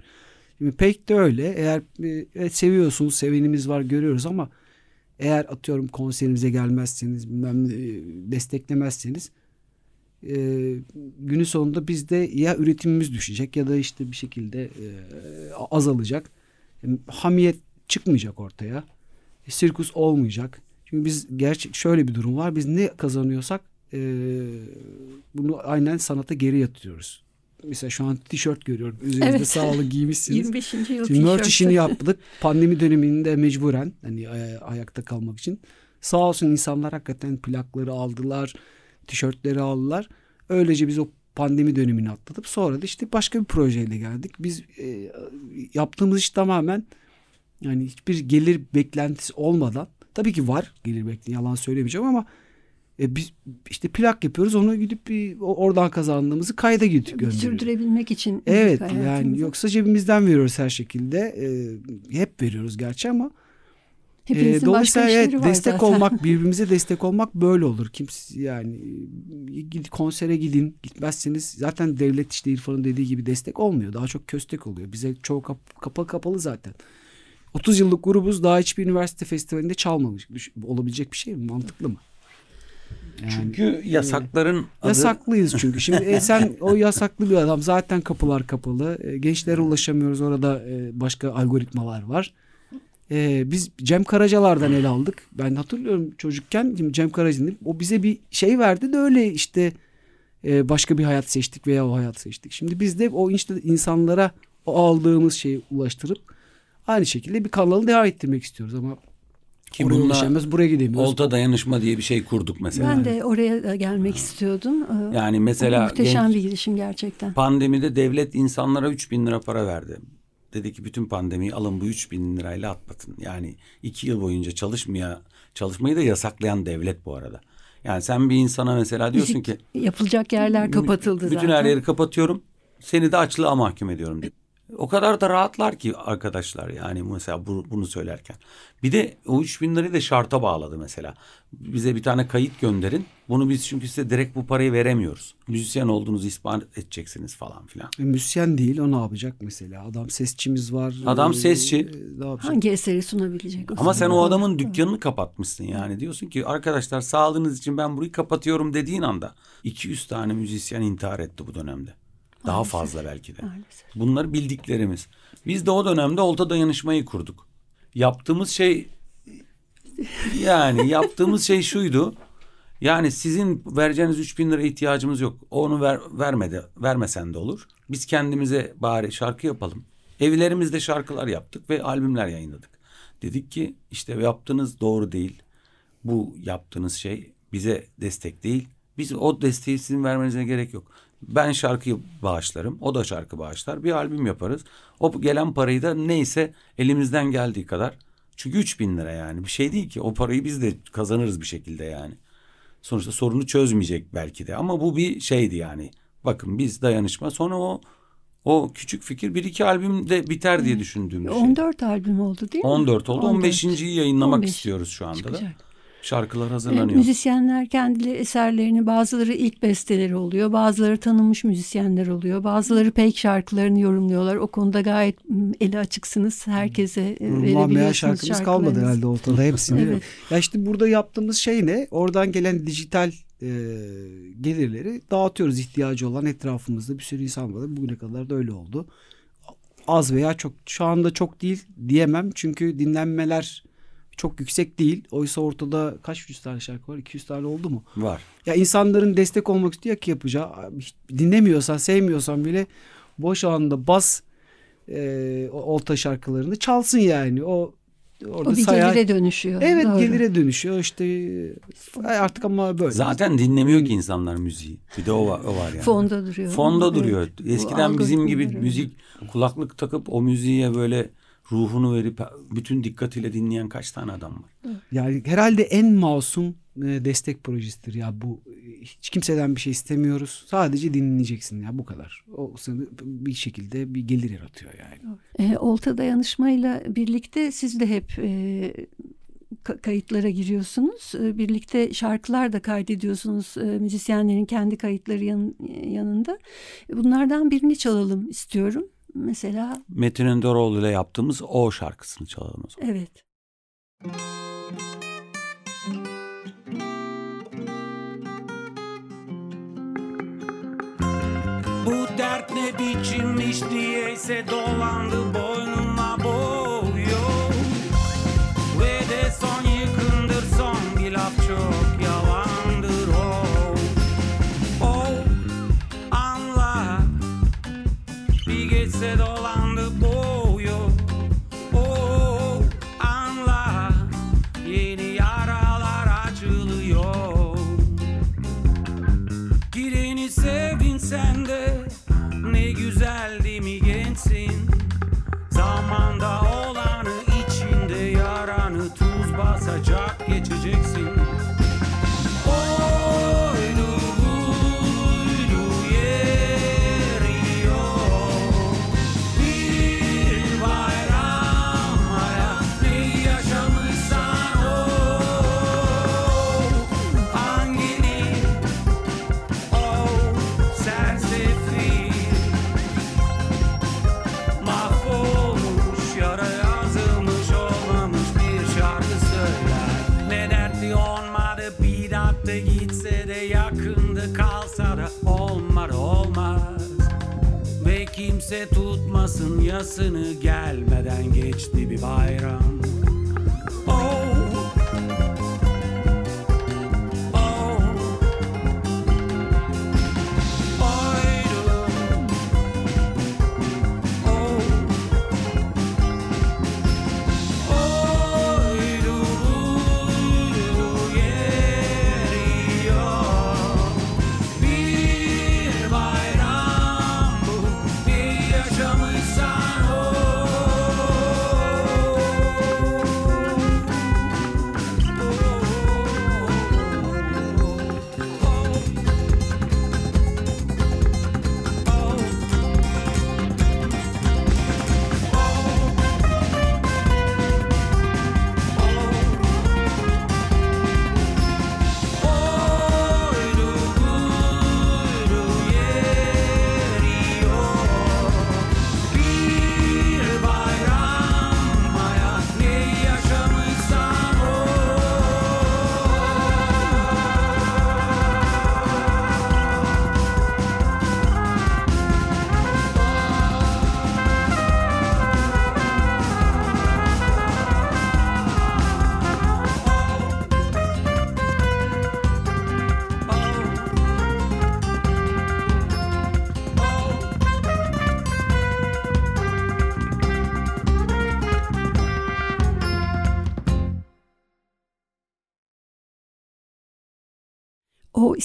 Şimdi pek de öyle. Eğer evet, seviyorsunuz, sevenimiz var görüyoruz ama eğer atıyorum konserimize gelmezseniz, bilmem e, desteklemezseniz e, günün sonunda bizde ya üretimimiz düşecek ya da işte bir şekilde e, azalacak. Hamiyet çıkmayacak ortaya. E, sirkus olmayacak. Çünkü biz gerçek şöyle bir durum var. Biz ne kazanıyorsak e, bunu aynen sanata geri yatırıyoruz. Mesela şu an tişört görüyorum. Üzerinizde evet. sağlı giymişsiniz. 25. yıl Şimdi merch işini yaptık. Pandemi döneminde mecburen hani ay- ayakta kalmak için. Sağ olsun insanlar hakikaten plakları aldılar. Tişörtleri aldılar. Öylece biz o pandemi dönemini atlatıp sonra da işte başka bir projeyle geldik. Biz e, yaptığımız iş tamamen yani hiçbir gelir beklentisi olmadan tabii ki var gelir beklentisi yalan söylemeyeceğim ama e, biz işte plak yapıyoruz onu gidip bir, oradan kazandığımızı kayda gönderiyoruz. Sürdürebilmek için. Evet yani yoksa cebimizden veriyoruz her şekilde. E, hep veriyoruz gerçi ama. Hepinizin e, dolayısıyla başka evet, destek zaten. olmak birbirimize destek olmak böyle olur. Kimse yani gid, konsere gidin gitmezseniz zaten devlet işte İrfan'ın dediği gibi destek olmuyor. Daha çok köstek oluyor. Bize çoğu kap, kapalı kapalı zaten. 30 yıllık grubuz daha hiçbir üniversite festivalinde çalmamış. Olabilecek bir şey mi? Mantıklı mı? Yani, çünkü yasakların e, adı... Yasaklıyız çünkü. Şimdi e, sen o yasaklı bir adam zaten kapılar kapalı. E, gençlere ulaşamıyoruz. Orada e, başka algoritmalar var. E, biz Cem Karacalar'dan el aldık. Ben hatırlıyorum çocukken şimdi Cem Karaca'nın o bize bir şey verdi de öyle işte e, başka bir hayat seçtik veya o hayat seçtik. Şimdi biz de o işte insanlara o aldığımız şeyi ulaştırıp aynı şekilde bir kanalı devam ettirmek istiyoruz ama ki oraya ulaşamıyoruz, buraya gidemiyoruz. Olta dayanışma diye bir şey kurduk mesela. Ben de oraya gelmek istiyordum. Ee, yani mesela muhteşem genç, bir girişim gerçekten. Pandemide devlet insanlara 3 bin lira para verdi. Dedi ki bütün pandemiyi alın bu 3 bin lirayla atlatın. Yani iki yıl boyunca çalışmaya çalışmayı da yasaklayan devlet bu arada. Yani sen bir insana mesela diyorsun Müzik ki yapılacak yerler kapatıldı bütün zaten. Bütün her yeri kapatıyorum. Seni de açlığa mahkum ediyorum. O kadar da rahatlar ki arkadaşlar yani mesela bu, bunu söylerken. Bir de o 3000 lirayı da şarta bağladı mesela. Bize bir tane kayıt gönderin. Bunu biz çünkü size direkt bu parayı veremiyoruz. Müzisyen olduğunuzu ispat edeceksiniz falan filan. E, müzisyen değil o ne yapacak mesela? Adam sesçimiz var. Adam sesçi. e, ne yapacak? Hangi eseri sunabilecek? o Ama sen o adamın dükkanını kapatmışsın yani. Diyorsun ki arkadaşlar sağlığınız için ben burayı kapatıyorum dediğin anda 200 tane müzisyen intihar etti bu dönemde. Daha Maalesef. fazla belki de. Maalesef. Bunlar bildiklerimiz. Biz de o dönemde olta dayanışmayı kurduk. Yaptığımız şey yani yaptığımız şey şuydu. Yani sizin vereceğiniz 3000 lira ihtiyacımız yok. Onu ver, vermedi, vermesen de olur. Biz kendimize bari şarkı yapalım. Evlerimizde şarkılar yaptık ve albümler yayınladık. Dedik ki işte yaptığınız doğru değil. Bu yaptığınız şey bize destek değil. Biz o desteği sizin vermenize gerek yok. Ben şarkıyı bağışlarım. O da şarkı bağışlar. Bir albüm yaparız. O gelen parayı da neyse elimizden geldiği kadar. Çünkü 3000 lira yani bir şey değil ki. O parayı biz de kazanırız bir şekilde yani. Sonuçta sorunu çözmeyecek belki de. Ama bu bir şeydi yani. Bakın biz dayanışma. Sonra o o küçük fikir bir iki albümde biter diye düşündüğüm bir şey. 14 albüm oldu değil mi? 14 oldu. 14. 15.yi yayınlamak 15 istiyoruz şu anda da. Şarkılar hazırlanıyor. müzisyenler kendileri eserlerini bazıları ilk besteleri oluyor, bazıları tanınmış müzisyenler oluyor, bazıları pek şarkılarını yorumluyorlar. O konuda gayet eli açıksınız. Herkese e, Ruhlanmayan verebiliyorsunuz şarkımız kalmadı herhalde ortada hepsini. Evet. Ya işte burada yaptığımız şey ne? Oradan gelen dijital e, gelirleri dağıtıyoruz ihtiyacı olan etrafımızda bir sürü insan var. Bugüne kadar da öyle oldu. Az veya çok şu anda çok değil diyemem çünkü dinlenmeler çok yüksek değil. Oysa ortada kaç yüz tane şarkı var? 200 tane oldu mu? Var. Ya insanların destek olmak istiyor ki yapacağı. Dinlemiyorsan, sevmiyorsan bile boş alanda bas e, o olta şarkılarını çalsın yani. O orada O bir sayar- gelire dönüşüyor. Evet Doğru. gelire dönüşüyor işte e, artık ama böyle. Zaten dinlemiyor ki insanlar müziği. Bir de o var, o var yani. Fonda duruyor. Fonda Evet. duruyor. Bu Eskiden bizim gibi öyle. müzik kulaklık takıp o müziğe böyle ruhunu verip bütün dikkatiyle dinleyen kaç tane adam var? Yani herhalde en masum e, destek projesidir ya bu. Hiç kimseden bir şey istemiyoruz. Sadece dinleyeceksin ya bu kadar. O sana bir şekilde bir gelir yaratıyor yani. E, Olta dayanışmayla birlikte siz de hep e, ka- kayıtlara giriyorsunuz. E, birlikte şarkılar da kaydediyorsunuz e, müzisyenlerin kendi kayıtları yan- yanında. Bunlardan birini çalalım istiyorum. Mesela Metin Önderoğlu ile yaptığımız o şarkısını çalalım o zaman. evet. Bu dert ne biçimmiş diyeyse dolandı boynuma kimse tutmasın yasını gelmeden geçti bir bayram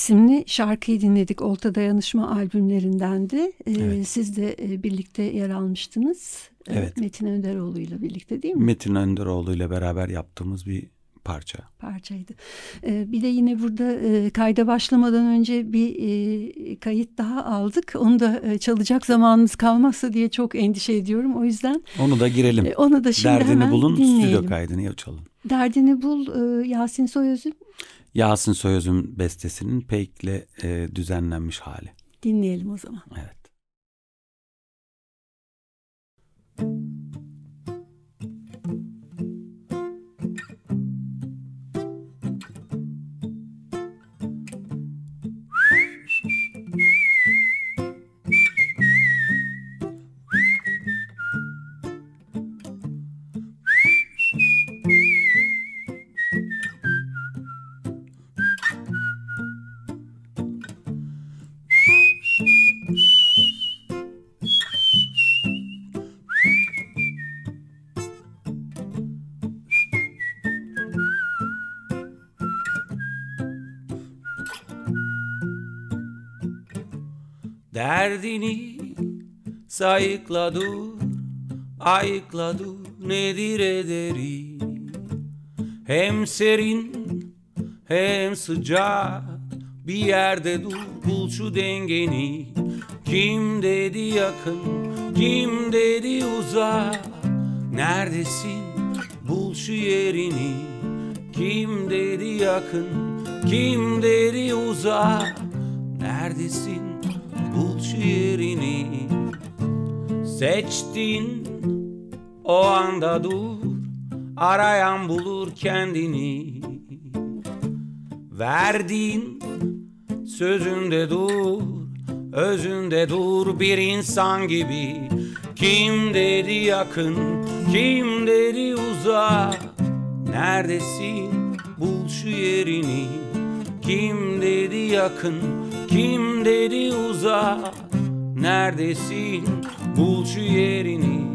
isimli şarkıyı dinledik. Olta Dayanışma albümlerindendi. Ee, Evet. Siz de e, birlikte yer almıştınız. Evet. Metin Önderoğlu ile birlikte değil mi? Metin Önderoğlu ile beraber yaptığımız bir parça. parçaydı. Ee, bir de yine burada e, kayda başlamadan önce bir e, kayıt daha aldık. Onu da e, çalacak zamanımız kalmazsa diye çok endişe ediyorum. O yüzden Onu da girelim. e, onu da şimdi Derdini hemen bulun dinleyelim. stüdyo kaydını açalım. Derdini bul e, Yasin Soyöz'ün Yasin Soyöz'ün bestesinin Peyk'le e, düzenlenmiş hali. dinleyelim o zaman. Evet. Derdini sayıkla dur, ayıkla dur nedir ederi Hem serin hem sıcak bir yerde dur bul şu dengeni. Kim dedi yakın, kim dedi uzak? Neredesin? Bul şu yerini. Kim dedi yakın, kim dedi uzak? Neredesin yerini Seçtin. O anda dur Arayan bulur kendini. Verdiğin sözünde dur Özünde dur. Bir insan gibi Kim dedi yakın Kim dedi uzak? Neredesin? Bul şu yerini. Kim dedi yakın Kim dedi uzak Neredesin? Bul şu yerini.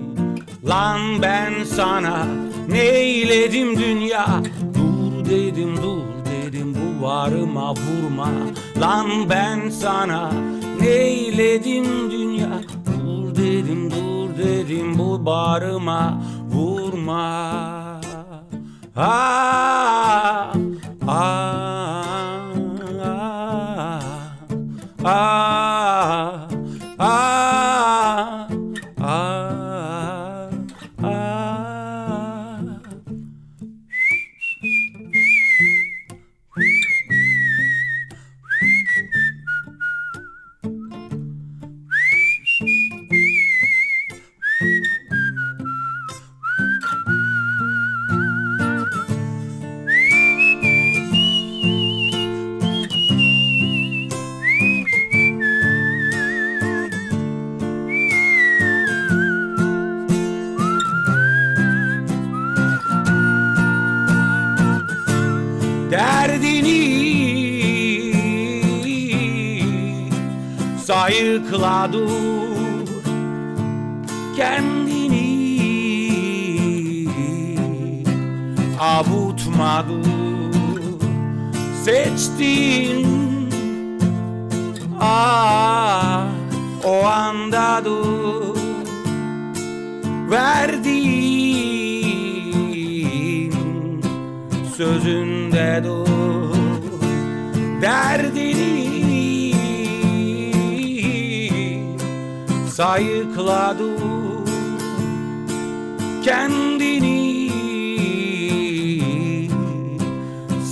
Lan ben sana neyledim dünya? Dur dedim dur dedim bu varıma vurma. Lan ben sana neyledim dünya? Dur dedim dur dedim bu bağrıma vurma. Ah, ah, ah, ah, kendini. Avutma dur seçtin ah o anda dur verdiğin sözünde dur derdini sayıkla dur kendini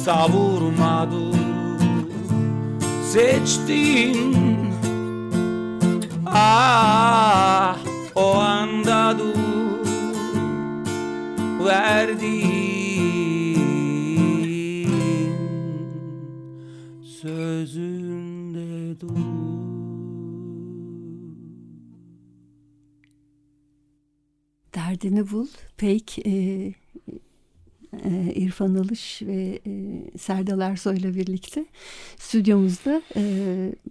savurma dur seçtin ah o anda dur. Verdiğin Derdini bul. Pek e, e, İrfan Alış ve e, Serdal Ersoy'la birlikte stüdyomuzda e,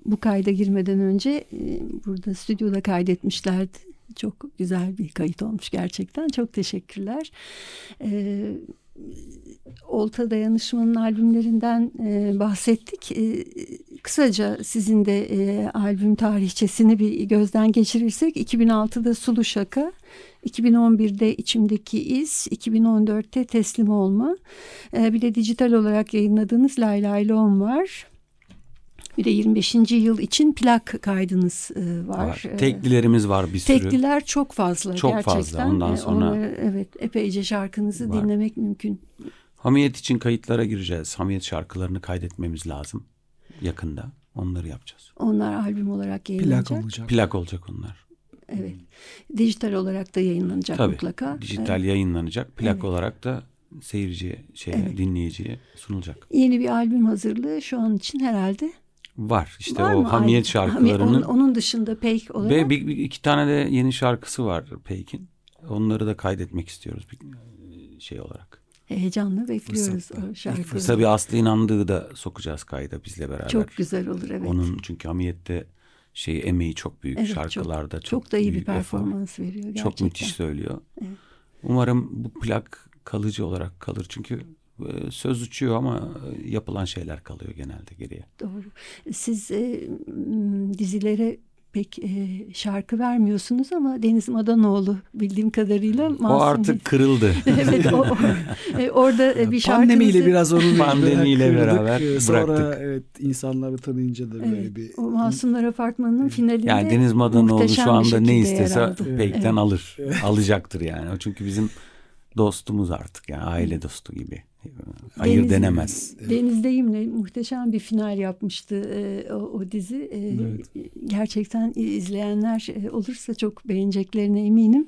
bu kayda girmeden önce e, burada stüdyoda kaydetmişlerdi. Çok güzel bir kayıt olmuş gerçekten. Çok teşekkürler. E, Olta Dayanışma'nın albümlerinden e, bahsettik. E, kısaca sizin de e, albüm tarihçesini bir gözden geçirirsek 2006'da Sulu Şaka, 2011'de İçimdeki İz, 2014'te Teslim Olma, e, bir de dijital olarak yayınladığınız Lay Lay Lom var. Bir de 25. yıl için plak kaydınız e, var. var. E, Teklilerimiz var bir sürü. Tekliler çok fazla çok gerçekten. fazla ondan e, sonra. Onları, evet epeyce şarkınızı var. dinlemek mümkün. Hamiyet için kayıtlara gireceğiz. Hamiyet şarkılarını kaydetmemiz lazım yakında. Onları yapacağız. Onlar albüm olarak yayınlanacak. Plak olacak. Plak olacak onlar. Evet. Dijital olarak da yayınlanacak Tabii, mutlaka. Dijital evet. yayınlanacak. Plak evet. olarak da seyirciye, şeye, evet. dinleyiciye sunulacak. Yeni bir albüm hazırlığı şu an için herhalde Var işte var o hamiyet şarkılarının. Onun, onun dışında Peyk olarak. Ve bir, bir, iki tane de yeni şarkısı var Peyk'in. Onları da kaydetmek istiyoruz bir şey olarak. Heyecanla bekliyoruz Fırsatta. o şarkıyı. Tabii Aslı İnandığı da sokacağız kayda bizle beraber. Çok güzel olur evet. Onun çünkü hamiyette şey emeği çok büyük evet, şarkılarda. Çok, çok, çok da iyi bir performans veriyor gerçekten. Çok müthiş söylüyor. Evet. Umarım bu plak kalıcı olarak kalır. Çünkü e, söz uçuyor ama yapılan şeyler kalıyor genelde geriye. Doğru. Siz e, dizilere pek e, şarkı vermiyorsunuz ama Deniz Madanoğlu bildiğim kadarıyla Masum O artık kırıldı. evet o, e, orada e, bir şarkınızı... Pandemiyle biraz onun pandemiyle beraber bıraktık. Sonra evet insanları tanıyınca da böyle evet, bir... O Masumlar Apartmanı'nın finalinde Yani Deniz Madanoğlu şu anda ne istese Peyk'ten evet. alır. Alacaktır yani. O çünkü bizim dostumuz artık yani aile dostu gibi. Hayır Deniz, denemez. Denizdeyimle muhteşem bir final yapmıştı e, o, o dizi. E, evet. Gerçekten izleyenler e, olursa çok beğeneceklerine eminim.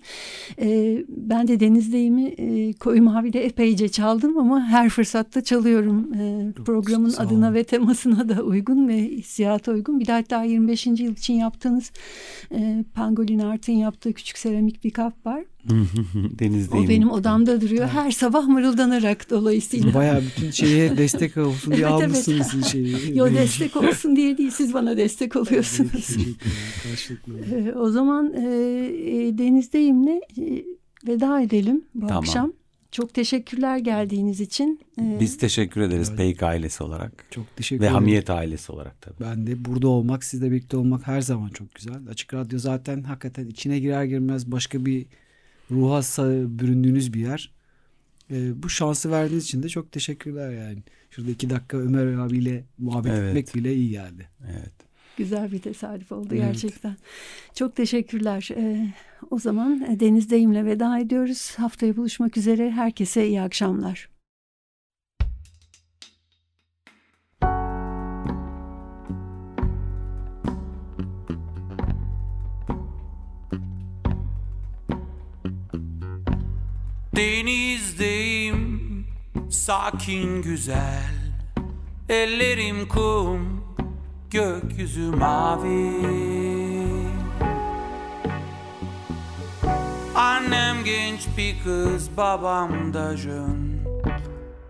E, ben de Denizdeyim'i e, Koyu Mavi'de epeyce çaldım ama her fırsatta çalıyorum. E, programın adına ve temasına da uygun ve hissiyata uygun. Bir de hatta 25. yıl için yaptığınız e, Pangolin Art'ın yaptığı küçük seramik bir kap var. Denizdeyim. O benim odamda duruyor. Her sabah mırıldanarak dolayısıyla. Bayağı bütün şeye destek olsun diye evet, almışsınız evet. şeyi. Yo destek olsun diye değil siz bana destek oluyorsunuz. ee, o zaman e, e, Denizdeyim'le e, veda edelim bu tamam. akşam. Çok teşekkürler geldiğiniz için. Ee, Biz teşekkür ederiz evet. Peyk ailesi olarak. Çok teşekkür Ve ederim. Hamiyet ailesi olarak tabii. Ben de burada olmak, sizle birlikte olmak her zaman çok güzel. Açık Radyo zaten hakikaten içine girer girmez başka bir ruha büründüğünüz bir yer. E, bu şansı verdiğiniz için de çok teşekkürler yani. Şurada iki dakika Ömer abiyle muhabbet evet. etmek bile iyi geldi. Evet. Güzel bir tesadüf oldu evet. gerçekten. Çok teşekkürler. Ee, o zaman e, Denizdeyim'le veda ediyoruz. Haftaya buluşmak üzere. Herkese iyi akşamlar. Denizdeyim sakin güzel. Ellerim kum gökyüzü mavi. Annem genç bir kız babam da jön.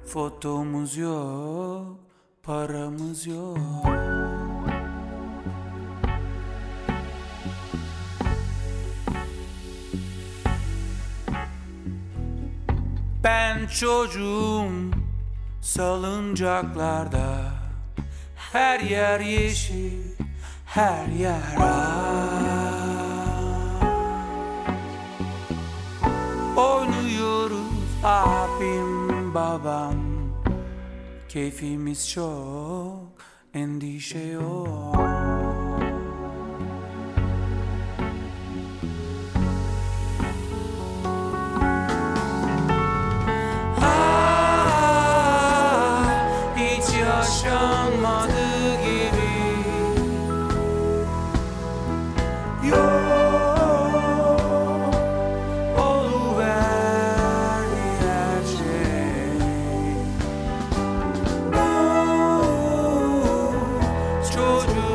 Fotomuz yok paramız yok Ben çocuğum salıncaklarda. Her yer yeşil, her yer ağaç Oynuyoruz abim babam. Keyfimiz çok, endişe yok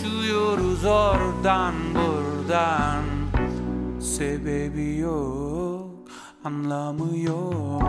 Konuşuyoruz oradan buradan. Sebebi yok, anlamı yok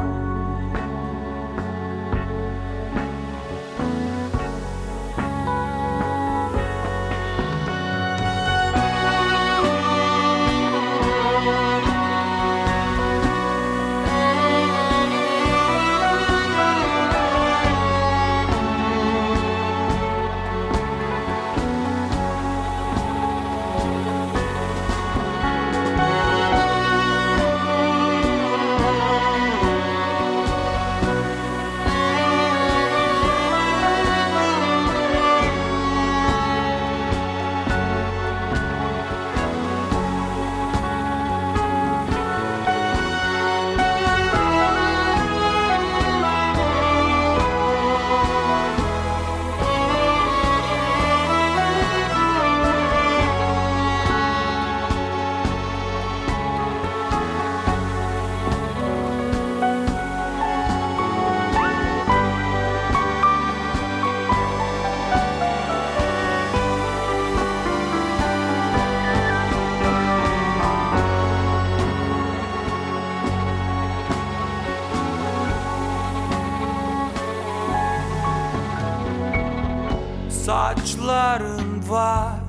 Saçların var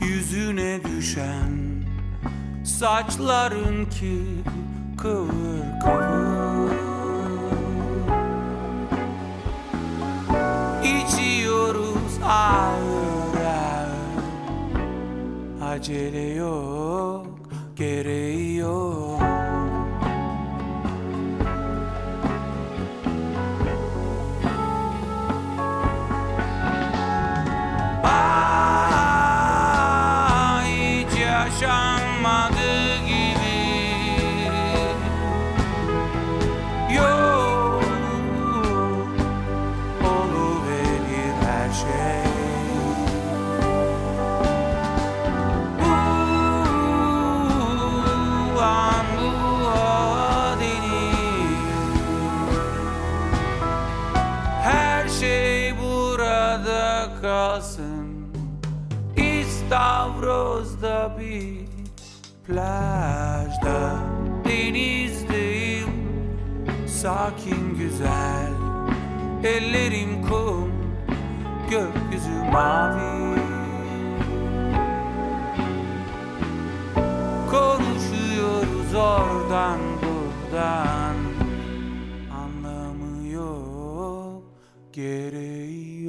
yüzüne düşen Saçların ki kıvır kıvır. İçiyoruz ağır ağır. Acele yok, gereği yok plajda Denizdeyim. Sakin güzel. Ellerim kum gökyüzü mavi. Konuşuyoruz oradan buradan. Anlamı yok gereği